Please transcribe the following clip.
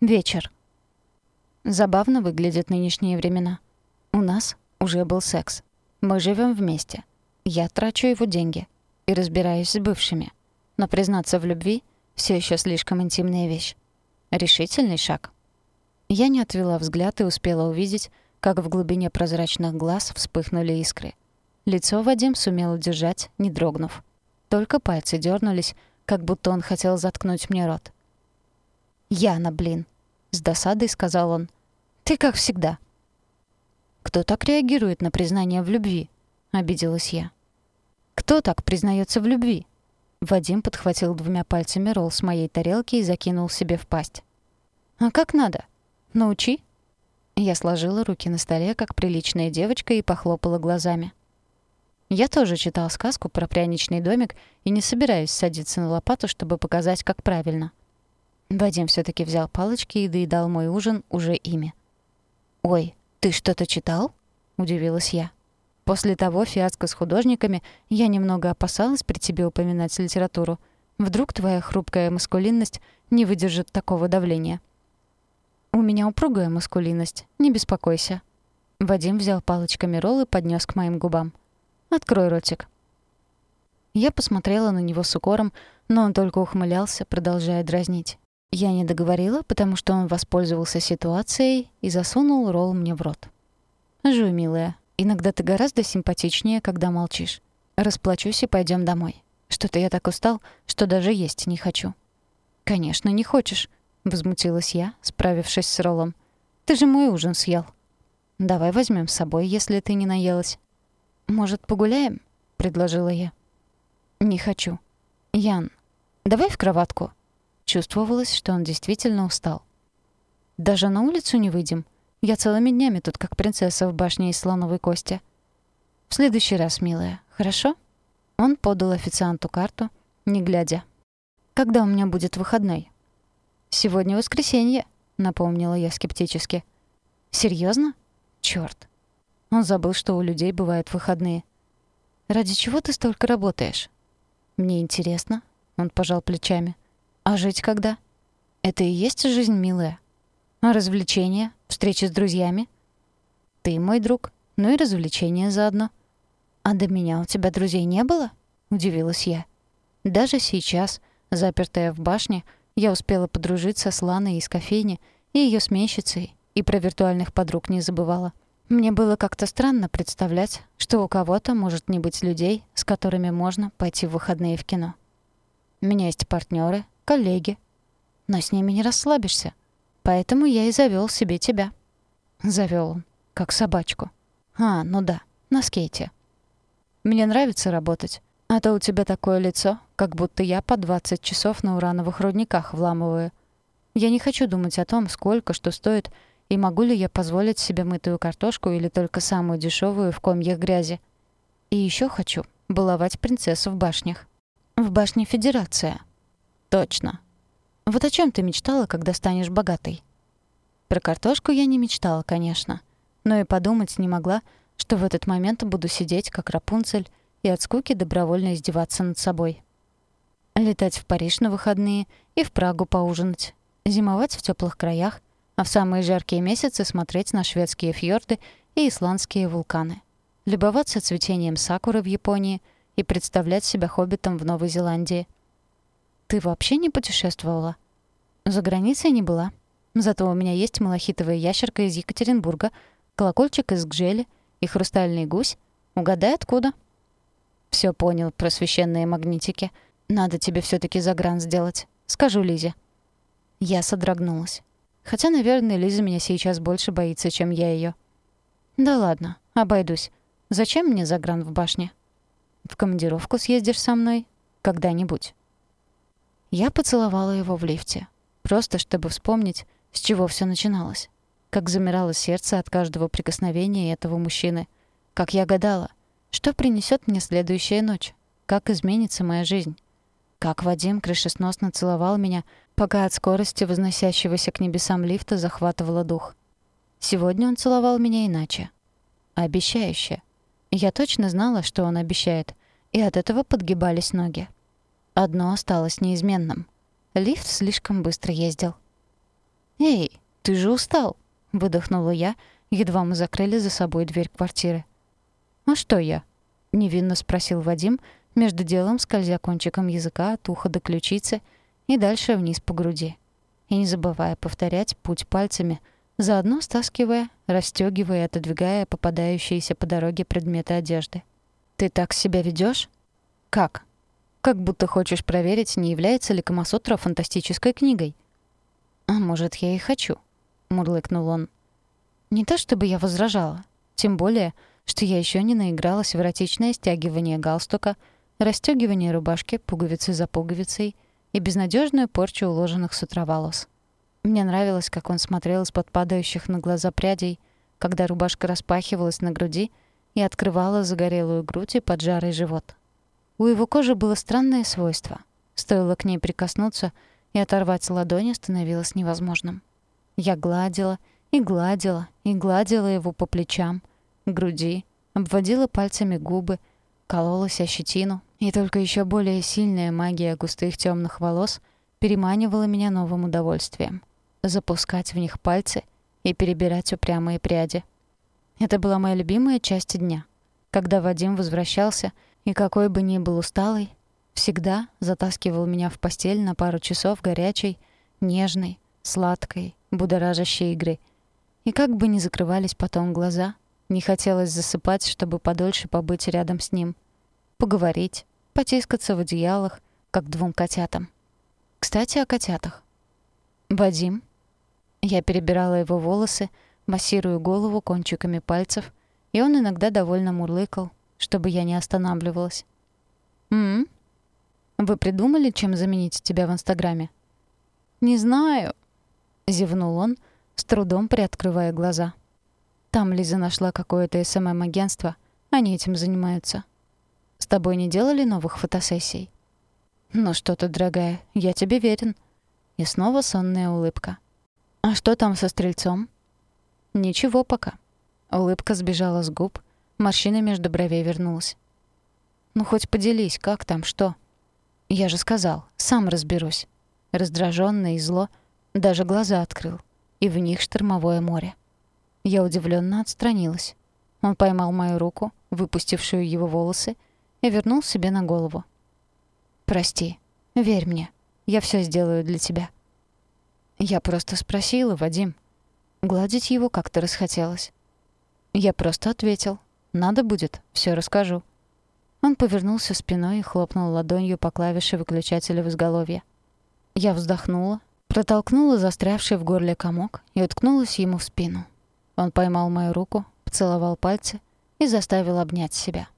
Вечер. Забавно выглядят нынешние времена. У нас уже был секс. Мы живем вместе. Я трачу его деньги и разбираюсь с бывшими. Но признаться в любви все еще слишком интимная вещь. Решительный шаг. Я не отвела взгляд и успела увидеть, как в глубине прозрачных глаз вспыхнули искры. Лицо Вадим сумел удержать, не дрогнув. Только пальцы дернулись, как будто он хотел заткнуть мне рот. «Яна, блин!» — с досадой сказал он. «Ты как всегда». «Кто так реагирует на признание в любви?» — обиделась я. «Кто так признается в любви?» Вадим подхватил двумя пальцами ролл с моей тарелки и закинул себе в пасть. «А как надо? Научи?» Я сложила руки на столе, как приличная девочка, и похлопала глазами. Я тоже читал сказку про пряничный домик и не собираюсь садиться на лопату, чтобы показать, как правильно. Вадим все таки взял палочки и доедал мой ужин уже ими. «Ой, ты что-то читал?» — удивилась я. После того фиаско с художниками я немного опасалась при тебе упоминать литературу. Вдруг твоя хрупкая маскулинность не выдержит такого давления. «У меня упругая маскулинность, не беспокойся». Вадим взял палочками ролл и поднес к моим губам. «Открой ротик». Я посмотрела на него с укором, но он только ухмылялся, продолжая дразнить. Я не договорила, потому что он воспользовался ситуацией и засунул ролл мне в рот. «Жуй, милая. Иногда ты гораздо симпатичнее, когда молчишь. Расплачусь и пойдем домой. Что-то я так устал, что даже есть не хочу». «Конечно, не хочешь», — возмутилась я, справившись с роллом. «Ты же мой ужин съел». «Давай возьмем с собой, если ты не наелась». «Может, погуляем?» — предложила я. «Не хочу. Ян, давай в кроватку». Чувствовалось, что он действительно устал. «Даже на улицу не выйдем? Я целыми днями тут как принцесса в башне из слоновой кости». «В следующий раз, милая, хорошо?» Он подал официанту карту, не глядя. «Когда у меня будет выходной?» «Сегодня воскресенье», — напомнила я скептически. «Серьёзно? Чёрт. Он забыл, что у людей бывают выходные. «Ради чего ты столько работаешь?» «Мне интересно», — он пожал плечами. А жить когда? Это и есть жизнь, милая. А развлечения, встречи с друзьями? Ты мой друг, ну и развлечения заодно. А до меня у тебя друзей не было? Удивилась я. Даже сейчас, запертая в башне, я успела подружиться с Ланой из кофейни и ее сменщицей, и про виртуальных подруг не забывала. Мне было как-то странно представлять, что у кого-то может не быть людей, с которыми можно пойти в выходные в кино. У меня есть партнеры, коллеги. Но с ними не расслабишься. Поэтому я и завёл себе тебя». Завёл он, как собачку. «А, ну да, на скейте». «Мне нравится работать. А то у тебя такое лицо, как будто я по 20 часов на урановых рудниках вламываю. Я не хочу думать о том, сколько что стоит, и могу ли я позволить себе мытую картошку или только самую дешевую в комьях грязи. И еще хочу баловать принцессу в башнях. В башне Федерация. Точно. Вот о чем ты мечтала, когда станешь богатой? Про картошку я не мечтала, конечно. Но и подумать не могла, что в этот момент буду сидеть, как Рапунцель, и от скуки добровольно издеваться над собой. Летать в Париж на выходные и в Прагу поужинать. Зимовать в теплых краях, а в самые жаркие месяцы смотреть на шведские фьорды и исландские вулканы. Любоваться цветением сакуры в Японии и представлять себя хоббитом в Новой Зеландии — ты вообще не путешествовала? За границей не была. Зато у меня есть малахитовая ящерка из Екатеринбурга, колокольчик из Гжели и хрустальный гусь. Угадай, откуда? Все понял про священные магнитики. Надо тебе все таки загран сделать. Скажу Лизе. Я содрогнулась. Хотя, наверное, Лиза меня сейчас больше боится, чем я ее. Да ладно, обойдусь. Зачем мне загран в башне? В командировку съездишь со мной? Когда-нибудь. Я поцеловала его в лифте, просто чтобы вспомнить, с чего все начиналось. Как замирало сердце от каждого прикосновения этого мужчины. Как я гадала, что принесет мне следующая ночь, как изменится моя жизнь. Как Вадим крышесносно целовал меня, пока от скорости возносящегося к небесам лифта захватывало дух. Сегодня он целовал меня иначе. Обещающе. Я точно знала, что он обещает, и от этого подгибались ноги. Одно осталось неизменным. Лифт слишком быстро ездил. «Эй, ты же устал!» — выдохнула я, едва мы закрыли за собой дверь квартиры. «А что я?» — невинно спросил Вадим, между делом скользя кончиком языка от уха до ключицы и дальше вниз по груди. И не забывая повторять путь пальцами, заодно стаскивая, расстёгивая и отодвигая попадающиеся по дороге предметы одежды. «Ты так себя ведёшь? «Как?» «Как будто хочешь проверить, не является ли Камасутра фантастической книгой». «А может, я и хочу», — мурлыкнул он. «Не то чтобы я возражала. Тем более, что я ещё не наигралась в эротичное стягивание галстука — расстёгивание рубашки пуговицы за пуговицей и безнадежную порчу уложенных с утра волос. Мне нравилось, как он смотрел из-под падающих на глаза прядей, когда рубашка распахивалась на груди и открывала загорелую грудь и поджарый живот. У его кожи было странное свойство. Стоило к ней прикоснуться, и оторвать ладони становилось невозможным. Я гладила и гладила и гладила его по плечам, груди, обводила пальцами губы, кололась о щетину, и только еще более сильная магия густых темных волос переманивала меня новым удовольствием. Запускать в них пальцы и перебирать упрямые пряди. Это была моя любимая часть дня. Когда Вадим возвращался, и какой бы ни был усталый, всегда затаскивал меня в постель на пару часов горячей, нежной, сладкой, будоражащей игры. И как бы ни закрывались потом глаза, не хотелось засыпать, чтобы подольше побыть рядом с ним. Поговорить, потискаться в одеялах, как двум котятам. Кстати, о котятах. «Вадим?» Я перебирала его волосы, массируя голову кончиками пальцев, и он иногда довольно мурлыкал, чтобы я не останавливалась. «М? Вы придумали, чем заменить тебя в Инстаграме?» «Не знаю», — зевнул он, с трудом приоткрывая глаза. «Там Лиза нашла какое-то СММ-агентство. Они этим занимаются. С тобой не делали новых фотосессий? Ну что ты, дорогая, я тебе верен. И снова сонная улыбка. А что там со стрельцом? Ничего пока. Улыбка сбежала с губ, морщина между бровей вернулась. Ну хоть поделись, как там, что? Я же сказал, сам разберусь. Раздражённо и зло даже глаза открыл, и в них штормовое море. Я удивлённо отстранилась. Он поймал мою руку, выпустившую его волосы, и вернул себе на голову. «Прости, верь мне, я все сделаю для тебя». Я просто спросила, Вадим. Гладить его как-то расхотелось. Я просто ответил. «Надо будет, все расскажу». Он повернулся спиной и хлопнул ладонью по клавише выключателя в изголовье. Я вздохнула, протолкнула застрявший в горле комок и уткнулась ему в спину. Он поймал мою руку, поцеловал пальцы и заставил обнять себя.